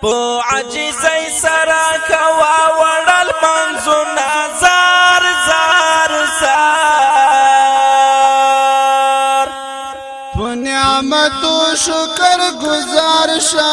په عجزي سرا کوا وړل منزو نظر زار زار په نعمتو شکر گزار شه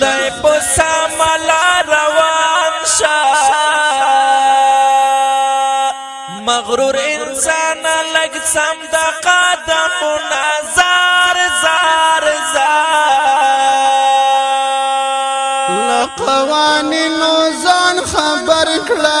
دی په سملا روان شا مغرور انسان لګ سم د قدم نظر زار زار لقوانینو ځان خبر کړه